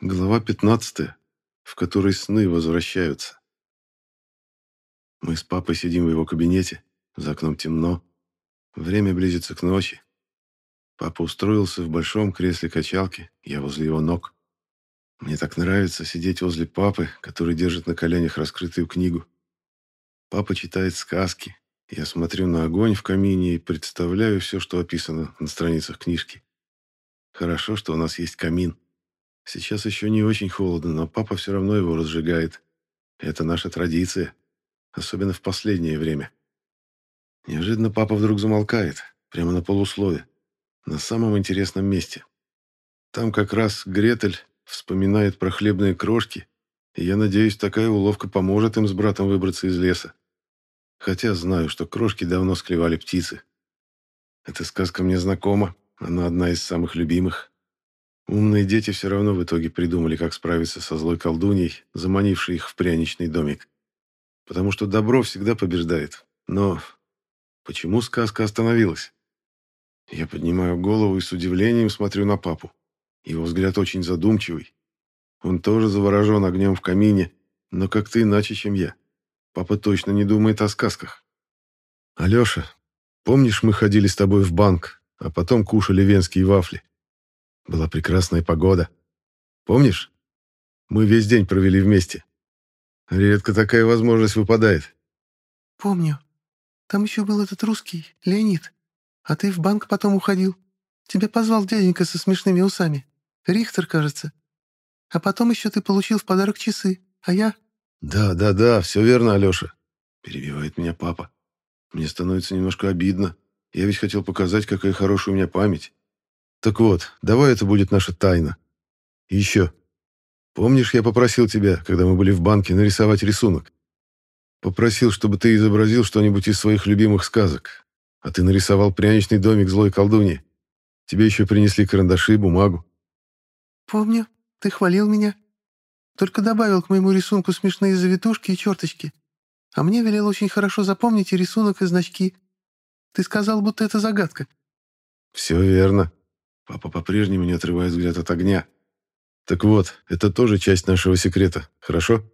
Глава 15, в которой сны возвращаются. Мы с папой сидим в его кабинете, за окном темно. Время близится к ночи. Папа устроился в большом кресле качалки, я возле его ног. Мне так нравится сидеть возле папы, который держит на коленях раскрытую книгу. Папа читает сказки. Я смотрю на огонь в камине и представляю все, что описано на страницах книжки. Хорошо, что у нас есть камин. Сейчас еще не очень холодно, но папа все равно его разжигает. Это наша традиция, особенно в последнее время. Неожиданно папа вдруг замолкает, прямо на полуслове, на самом интересном месте. Там как раз Гретель вспоминает про хлебные крошки, и я надеюсь, такая уловка поможет им с братом выбраться из леса. Хотя знаю, что крошки давно склевали птицы. Эта сказка мне знакома, она одна из самых любимых. Умные дети все равно в итоге придумали, как справиться со злой колдуньей, заманившей их в пряничный домик. Потому что добро всегда побеждает. Но почему сказка остановилась? Я поднимаю голову и с удивлением смотрю на папу. Его взгляд очень задумчивый. Он тоже заворожен огнем в камине, но как-то иначе, чем я. Папа точно не думает о сказках. «Алеша, помнишь, мы ходили с тобой в банк, а потом кушали венские вафли?» Была прекрасная погода. Помнишь? Мы весь день провели вместе. Редко такая возможность выпадает. Помню. Там еще был этот русский, Леонид. А ты в банк потом уходил. Тебя позвал дяденька со смешными усами. Рихтер, кажется. А потом еще ты получил в подарок часы, а я... Да, да, да, все верно, Алеша. Перебивает меня папа. Мне становится немножко обидно. Я ведь хотел показать, какая хорошая у меня память. Так вот, давай это будет наша тайна. И еще. Помнишь, я попросил тебя, когда мы были в банке, нарисовать рисунок? Попросил, чтобы ты изобразил что-нибудь из своих любимых сказок. А ты нарисовал пряничный домик злой колдуньи. Тебе еще принесли карандаши, бумагу. Помню, ты хвалил меня. Только добавил к моему рисунку смешные завитушки и черточки. А мне велел очень хорошо запомнить и рисунок, и значки. Ты сказал, будто это загадка. Все верно. Папа по-прежнему не отрывает взгляд от огня. «Так вот, это тоже часть нашего секрета, хорошо?»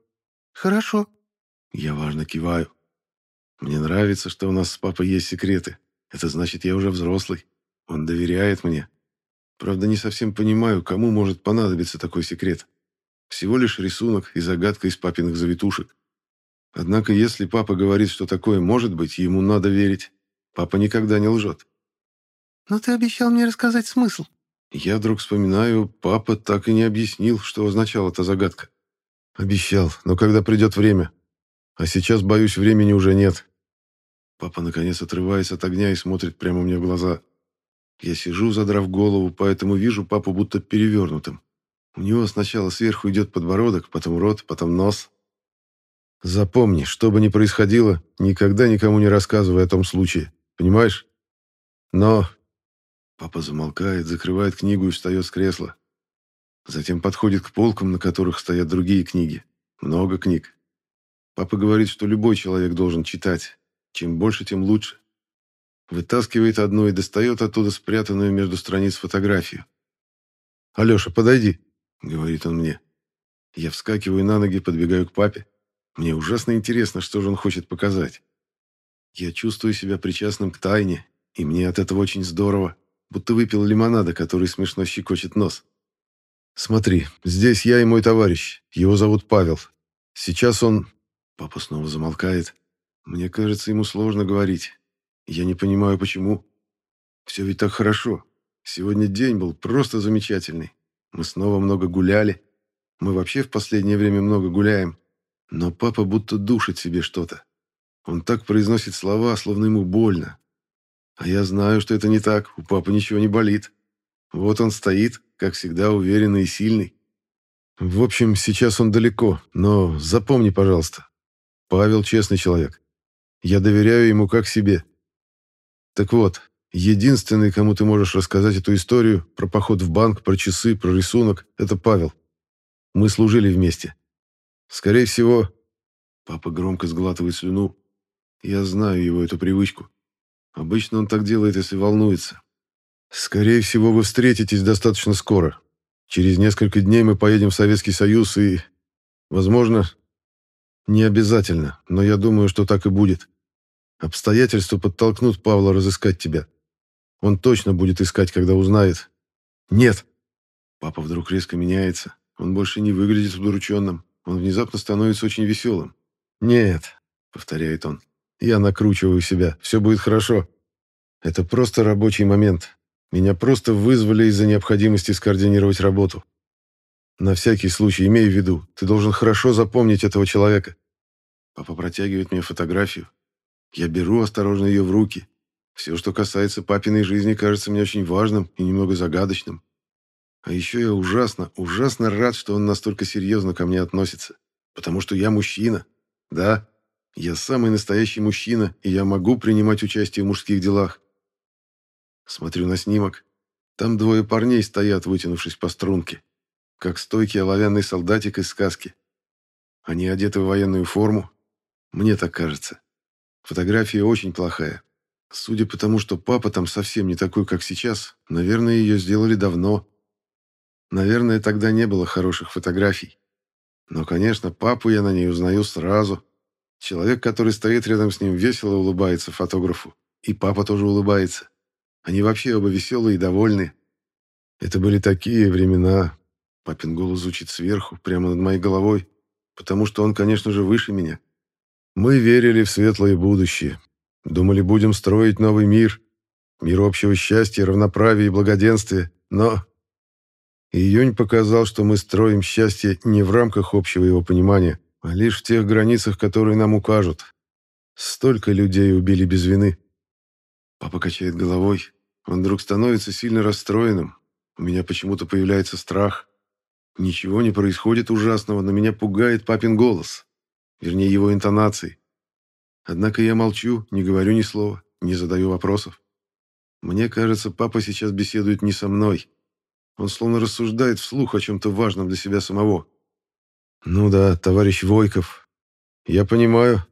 «Хорошо». Я важно киваю. Мне нравится, что у нас с папой есть секреты. Это значит, я уже взрослый. Он доверяет мне. Правда, не совсем понимаю, кому может понадобиться такой секрет. Всего лишь рисунок и загадка из папиных завитушек. Однако, если папа говорит, что такое может быть, ему надо верить. Папа никогда не лжет. «Но ты обещал мне рассказать смысл». Я вдруг вспоминаю, папа так и не объяснил, что означала эта загадка. Обещал, но когда придет время. А сейчас, боюсь, времени уже нет. Папа, наконец, отрывается от огня и смотрит прямо мне в глаза. Я сижу, задрав голову, поэтому вижу папу будто перевернутым. У него сначала сверху идет подбородок, потом рот, потом нос. Запомни, что бы ни происходило, никогда никому не рассказывай о том случае. Понимаешь? Но Папа замолкает, закрывает книгу и встает с кресла. Затем подходит к полкам, на которых стоят другие книги. Много книг. Папа говорит, что любой человек должен читать. Чем больше, тем лучше. Вытаскивает одну и достает оттуда спрятанную между страниц фотографию. «Алеша, подойди», — говорит он мне. Я вскакиваю на ноги, подбегаю к папе. Мне ужасно интересно, что же он хочет показать. Я чувствую себя причастным к тайне, и мне от этого очень здорово будто выпил лимонада, который смешно щекочет нос. «Смотри, здесь я и мой товарищ. Его зовут Павел. Сейчас он...» Папа снова замолкает. «Мне кажется, ему сложно говорить. Я не понимаю, почему. Все ведь так хорошо. Сегодня день был просто замечательный. Мы снова много гуляли. Мы вообще в последнее время много гуляем. Но папа будто душит себе что-то. Он так произносит слова, словно ему больно, а я знаю, что это не так, у папы ничего не болит. Вот он стоит, как всегда, уверенный и сильный. В общем, сейчас он далеко, но запомни, пожалуйста, Павел честный человек. Я доверяю ему как себе. Так вот, единственный, кому ты можешь рассказать эту историю про поход в банк, про часы, про рисунок, это Павел. Мы служили вместе. Скорее всего, папа громко сглатывает слюну. Я знаю его эту привычку. Обычно он так делает, если волнуется. Скорее всего, вы встретитесь достаточно скоро. Через несколько дней мы поедем в Советский Союз и... Возможно, не обязательно, но я думаю, что так и будет. Обстоятельства подтолкнут Павла разыскать тебя. Он точно будет искать, когда узнает. Нет. Папа вдруг резко меняется. Он больше не выглядит удрученным. Он внезапно становится очень веселым. «Нет», — повторяет он, — «я накручиваю себя. Все будет хорошо. Это просто рабочий момент. Меня просто вызвали из-за необходимости скоординировать работу. На всякий случай, имей в виду, ты должен хорошо запомнить этого человека. Папа протягивает мне фотографию. Я беру осторожно ее в руки. Все, что касается папиной жизни, кажется мне очень важным и немного загадочным. А еще я ужасно, ужасно рад, что он настолько серьезно ко мне относится. Потому что я мужчина. Да, я самый настоящий мужчина, и я могу принимать участие в мужских делах. Смотрю на снимок. Там двое парней стоят, вытянувшись по струнке, как стойкий оловянный солдатик из сказки. Они одеты в военную форму. Мне так кажется. Фотография очень плохая. Судя по тому, что папа там совсем не такой, как сейчас, наверное, ее сделали давно. Наверное, тогда не было хороших фотографий. Но, конечно, папу я на ней узнаю сразу. Человек, который стоит рядом с ним, весело улыбается фотографу. И папа тоже улыбается. Они вообще оба веселые и довольны. Это были такие времена. Папин голос звучит сверху, прямо над моей головой, потому что он, конечно же, выше меня. Мы верили в светлое будущее. Думали, будем строить новый мир. Мир общего счастья, равноправия и благоденствия. Но июнь показал, что мы строим счастье не в рамках общего его понимания, а лишь в тех границах, которые нам укажут. Столько людей убили без вины. Папа качает головой. Он вдруг становится сильно расстроенным. У меня почему-то появляется страх. Ничего не происходит ужасного, но меня пугает папин голос. Вернее, его интонации. Однако я молчу, не говорю ни слова, не задаю вопросов. Мне кажется, папа сейчас беседует не со мной. Он словно рассуждает вслух о чем-то важном для себя самого. «Ну да, товарищ Войков. Я понимаю.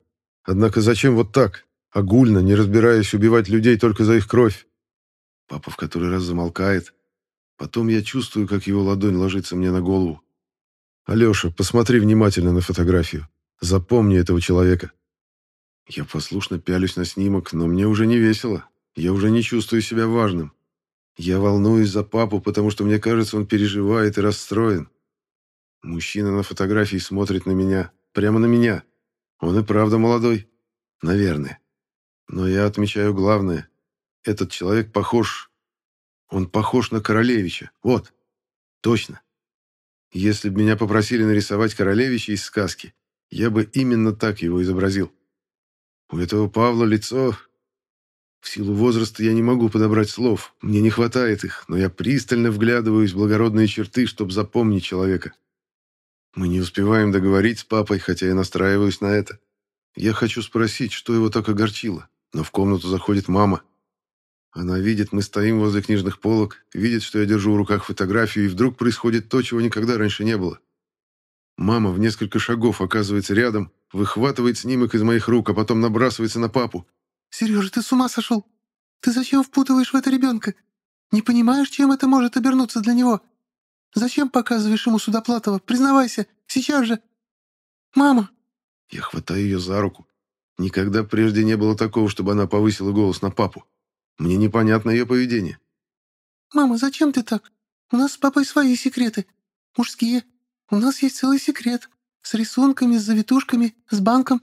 Однако зачем вот так? огульно, не разбираясь, убивать людей только за их кровь. Папа в который раз замолкает. Потом я чувствую, как его ладонь ложится мне на голову. «Алеша, посмотри внимательно на фотографию. Запомни этого человека». Я послушно пялюсь на снимок, но мне уже не весело. Я уже не чувствую себя важным. Я волнуюсь за папу, потому что мне кажется, он переживает и расстроен. Мужчина на фотографии смотрит на меня. Прямо на меня. Он и правда молодой. Наверное. Но я отмечаю главное. Этот человек похож... Он похож на Королевича. Вот. Точно. Если бы меня попросили нарисовать Королевича из сказки, я бы именно так его изобразил. У этого Павла лицо... В силу возраста я не могу подобрать слов, мне не хватает их, но я пристально вглядываюсь в благородные черты, чтобы запомнить человека. Мы не успеваем договорить с папой, хотя я настраиваюсь на это. Я хочу спросить, что его так огорчило. Но в комнату заходит мама. Она видит, мы стоим возле книжных полок, видит, что я держу в руках фотографию, и вдруг происходит то, чего никогда раньше не было. Мама в несколько шагов оказывается рядом, выхватывает снимок из моих рук, а потом набрасывается на папу. «Сережа, ты с ума сошел? Ты зачем впутываешь в это ребенка? Не понимаешь, чем это может обернуться для него? Зачем показываешь ему Судоплатова? Признавайся, сейчас же! Мама!» Я хватаю ее за руку. Никогда прежде не было такого, чтобы она повысила голос на папу. Мне непонятно ее поведение. «Мама, зачем ты так? У нас с папой свои секреты. Мужские. У нас есть целый секрет. С рисунками, с завитушками, с банком».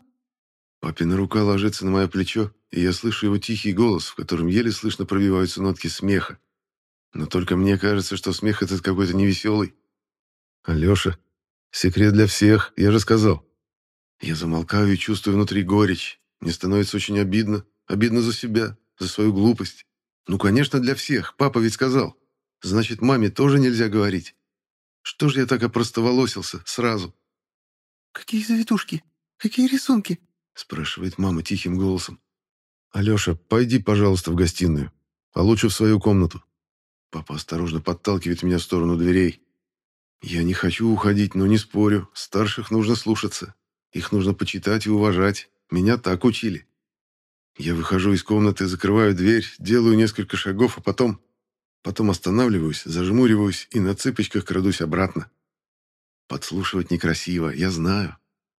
Папина рука ложится на мое плечо, и я слышу его тихий голос, в котором еле слышно пробиваются нотки смеха. Но только мне кажется, что смех этот какой-то невеселый. «Алеша, секрет для всех, я же сказал». Я замолкаю и чувствую внутри горечь. Мне становится очень обидно. Обидно за себя, за свою глупость. Ну, конечно, для всех. Папа ведь сказал. Значит, маме тоже нельзя говорить. Что же я так опростоволосился сразу? «Какие завитушки? Какие рисунки?» спрашивает мама тихим голосом. «Алеша, пойди, пожалуйста, в гостиную, а лучше в свою комнату». Папа осторожно подталкивает меня в сторону дверей. Я не хочу уходить, но не спорю. Старших нужно слушаться. Их нужно почитать и уважать. Меня так учили. Я выхожу из комнаты, закрываю дверь, делаю несколько шагов, а потом... Потом останавливаюсь, зажмуриваюсь и на цыпочках крадусь обратно. Подслушивать некрасиво, я знаю.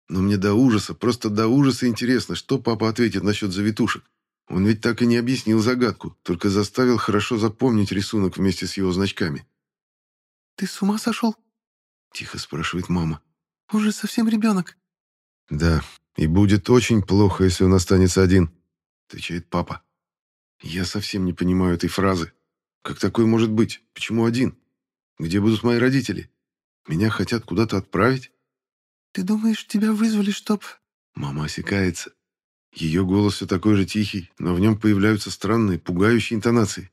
Но мне до ужаса, просто до ужаса интересно, что папа ответит насчет завитушек. Он ведь так и не объяснил загадку, только заставил хорошо запомнить рисунок вместе с его значками. «Ты с ума сошел?» — тихо спрашивает мама. «Он же совсем ребенок». «Да, и будет очень плохо, если он останется один», — отвечает папа. «Я совсем не понимаю этой фразы. Как такое может быть? Почему один? Где будут мои родители? Меня хотят куда-то отправить?» «Ты думаешь, тебя вызвали, чтоб...» Мама осекается. Ее голос все такой же тихий, но в нем появляются странные, пугающие интонации.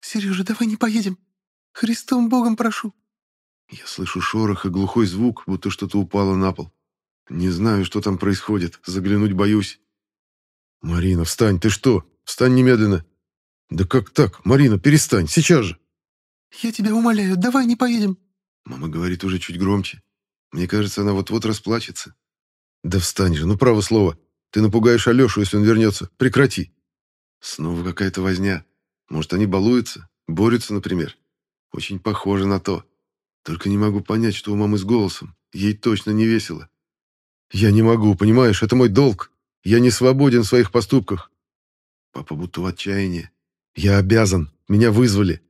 «Сережа, давай не поедем. Христом Богом прошу». Я слышу шорох и глухой звук, будто что-то упало на пол. Не знаю, что там происходит, заглянуть боюсь. «Марина, встань, ты что? Встань немедленно!» «Да как так? Марина, перестань, сейчас же!» «Я тебя умоляю, давай не поедем!» Мама говорит уже чуть громче. Мне кажется, она вот-вот расплачется. «Да встань же, ну право слово!» Ты напугаешь Алешу, если он вернется. Прекрати. Снова какая-то возня. Может, они балуются? Борются, например? Очень похоже на то. Только не могу понять, что у мамы с голосом. Ей точно не весело. Я не могу, понимаешь? Это мой долг. Я не свободен в своих поступках. Папа будто в отчаянии. Я обязан. Меня вызвали.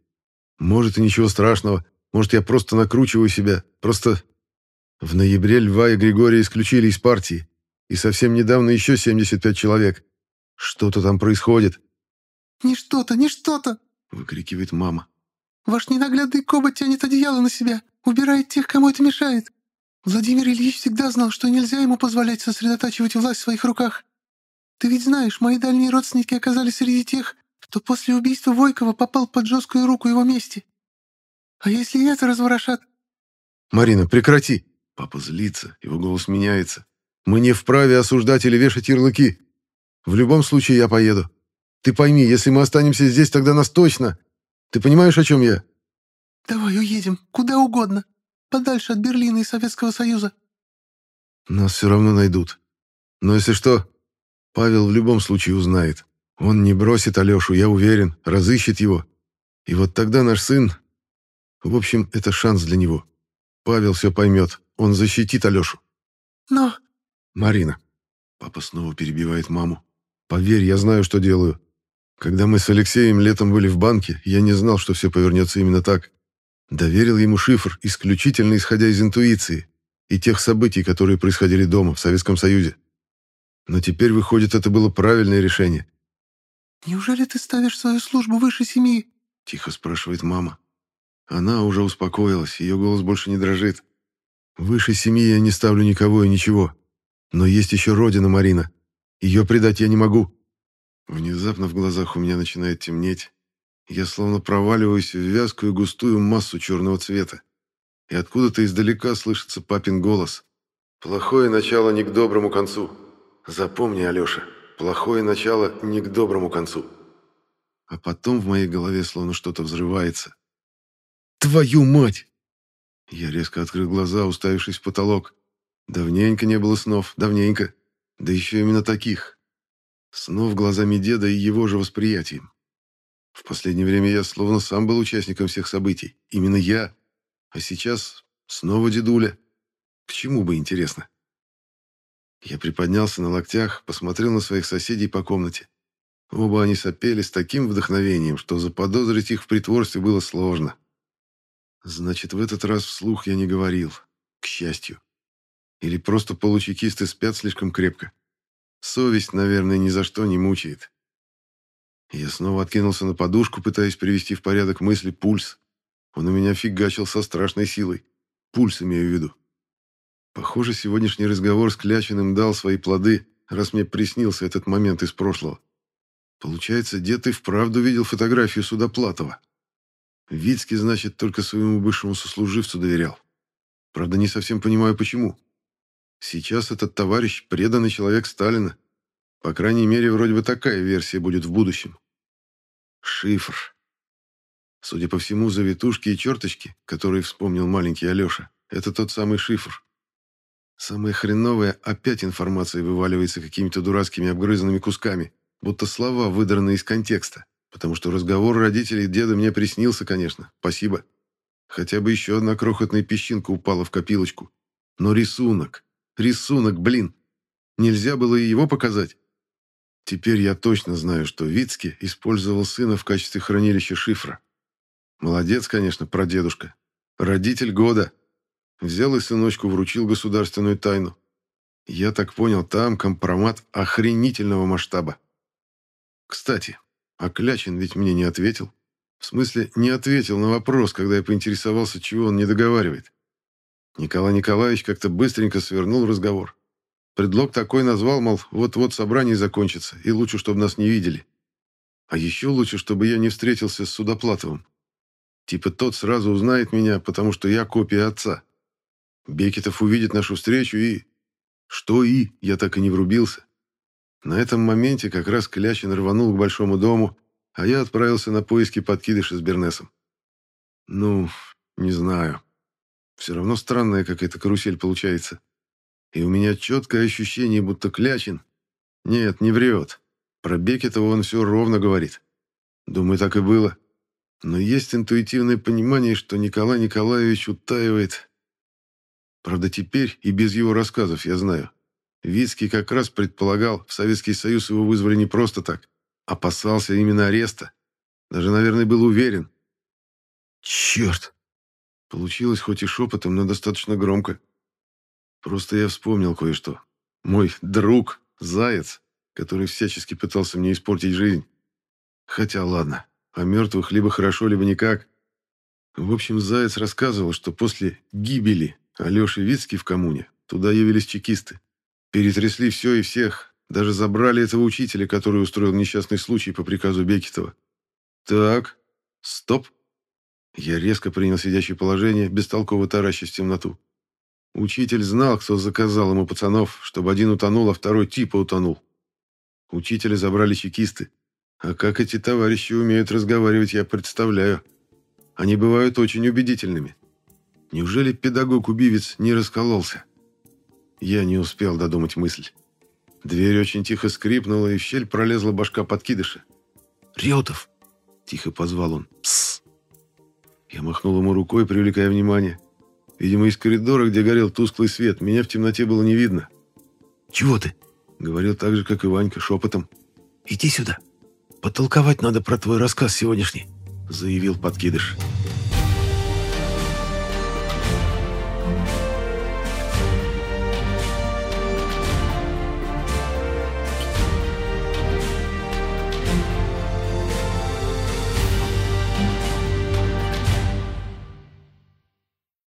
Может, и ничего страшного. Может, я просто накручиваю себя. Просто... В ноябре Льва и Григория исключили из партии. И совсем недавно еще 75 человек. Что-то там происходит. «Не что-то, не что-то!» — выкрикивает мама. «Ваш ненаглядный Коба тянет одеяло на себя, убирает тех, кому это мешает. Владимир Ильич всегда знал, что нельзя ему позволять сосредотачивать власть в своих руках. Ты ведь знаешь, мои дальние родственники оказались среди тех, кто после убийства Войкова попал под жесткую руку его мести. А если это разворошат?» «Марина, прекрати!» Папа злится, его голос меняется. Мы не вправе осуждать или вешать ярлыки. В любом случае я поеду. Ты пойми, если мы останемся здесь, тогда нас точно. Ты понимаешь, о чем я?» «Давай уедем, куда угодно. Подальше от Берлина и Советского Союза». «Нас все равно найдут. Но если что, Павел в любом случае узнает. Он не бросит Алешу, я уверен, разыщет его. И вот тогда наш сын... В общем, это шанс для него. Павел все поймет, он защитит Алешу». «Но...» «Марина». Папа снова перебивает маму. «Поверь, я знаю, что делаю. Когда мы с Алексеем летом были в банке, я не знал, что все повернется именно так. Доверил ему шифр, исключительно исходя из интуиции и тех событий, которые происходили дома, в Советском Союзе. Но теперь, выходит, это было правильное решение». «Неужели ты ставишь свою службу выше семьи?» — тихо спрашивает мама. Она уже успокоилась, ее голос больше не дрожит. «Выше семьи я не ставлю никого и ничего. Но есть еще родина Марина. Ее предать я не могу. Внезапно в глазах у меня начинает темнеть. Я словно проваливаюсь в вязкую густую массу черного цвета. И откуда-то издалека слышится папин голос. «Плохое начало не к доброму концу. Запомни, Алеша, плохое начало не к доброму концу». А потом в моей голове словно что-то взрывается. «Твою мать!» Я резко открыл глаза, уставившись в потолок. Давненько не было снов, давненько. Да еще именно таких. Снов глазами деда и его же восприятием. В последнее время я словно сам был участником всех событий. Именно я. А сейчас снова дедуля. К чему бы интересно? Я приподнялся на локтях, посмотрел на своих соседей по комнате. Оба они сопели с таким вдохновением, что заподозрить их в притворстве было сложно. Значит, в этот раз вслух я не говорил. К счастью. Или просто получекисты спят слишком крепко. Совесть, наверное, ни за что не мучает. Я снова откинулся на подушку, пытаясь привести в порядок мысли пульс. Он у меня фигачил со страшной силой. Пульс имею в виду. Похоже, сегодняшний разговор с Клячиным дал свои плоды, раз мне приснился этот момент из прошлого. Получается, дед и вправду видел фотографию Судоплатова. Вицкий, значит, только своему бывшему сослуживцу доверял. Правда, не совсем понимаю, почему. Сейчас этот товарищ преданный человек Сталина. По крайней мере, вроде бы такая версия будет в будущем. Шифр. Судя по всему, завитушки и черточки, которые вспомнил маленький Алеша, это тот самый шифр. Самое хреновое, опять информация вываливается какими-то дурацкими обгрызанными кусками, будто слова выдранные из контекста. потому что разговор родителей деда мне приснился, конечно. Спасибо. Хотя бы еще одна крохотная песчинка упала в копилочку. Но рисунок, рисунок, блин. Нельзя было и его показать. Теперь я точно знаю, что Вицки использовал сына в качестве хранилища шифра. Молодец, конечно, прадедушка. Родитель года. Взял и сыночку вручил государственную тайну. Я так понял, там компромат охренительного масштаба. Кстати, а Клячин ведь мне не ответил. В смысле, не ответил на вопрос, когда я поинтересовался, чего он не договаривает. Николай Николаевич как-то быстренько свернул разговор. Предлог такой назвал, мол, вот-вот собрание закончится, и лучше, чтобы нас не видели. А еще лучше, чтобы я не встретился с Судоплатовым. Типа тот сразу узнает меня, потому что я копия отца. Бекетов увидит нашу встречу и... Что и? Я так и не врубился. На этом моменте как раз Клячин рванул к большому дому, а я отправился на поиски подкидыша с Бернесом. Ну, не знаю. Все равно странная какая-то карусель получается. И у меня четкое ощущение, будто Клячин... Нет, не врет. Про Бекетова он все ровно говорит. Думаю, так и было. Но есть интуитивное понимание, что Николай Николаевич утаивает... Правда, теперь и без его рассказов я знаю. Вицкий как раз предполагал, в Советский Союз его вызвали не просто так. Опасался именно ареста. Даже, наверное, был уверен. Черт! Получилось хоть и шепотом, но достаточно громко. Просто я вспомнил кое-что. Мой друг, Заяц, который всячески пытался мне испортить жизнь. Хотя ладно, о мертвых либо хорошо, либо никак. В общем, Заяц рассказывал, что после гибели Алеши Вицки в коммуне туда явились чекисты. Перетрясли все и всех, даже забрали этого учителя, который устроил несчастный случай по приказу Бекетова. Так, стоп. Я резко принял сидящее положение, бестолково таращась в темноту. Учитель знал, кто заказал ему пацанов, чтобы один утонул, а второй типа утонул. Учителя забрали чекисты. А как эти товарищи умеют разговаривать, я представляю. Они бывают очень убедительными. Неужели педагог-убивец не раскололся? Я не успел додумать мысль. Дверь очень тихо скрипнула, и в щель пролезла башка подкидыша. «Реутов!» – тихо позвал он. «Псс!» Я махнул ему рукой, привлекая внимание. Видимо, из коридора, где горел тусклый свет, меня в темноте было не видно. «Чего ты?» — говорил так же, как и Ванька, шепотом. «Иди сюда. Потолковать надо про твой рассказ сегодняшний», — заявил подкидыш. «Подкидыш».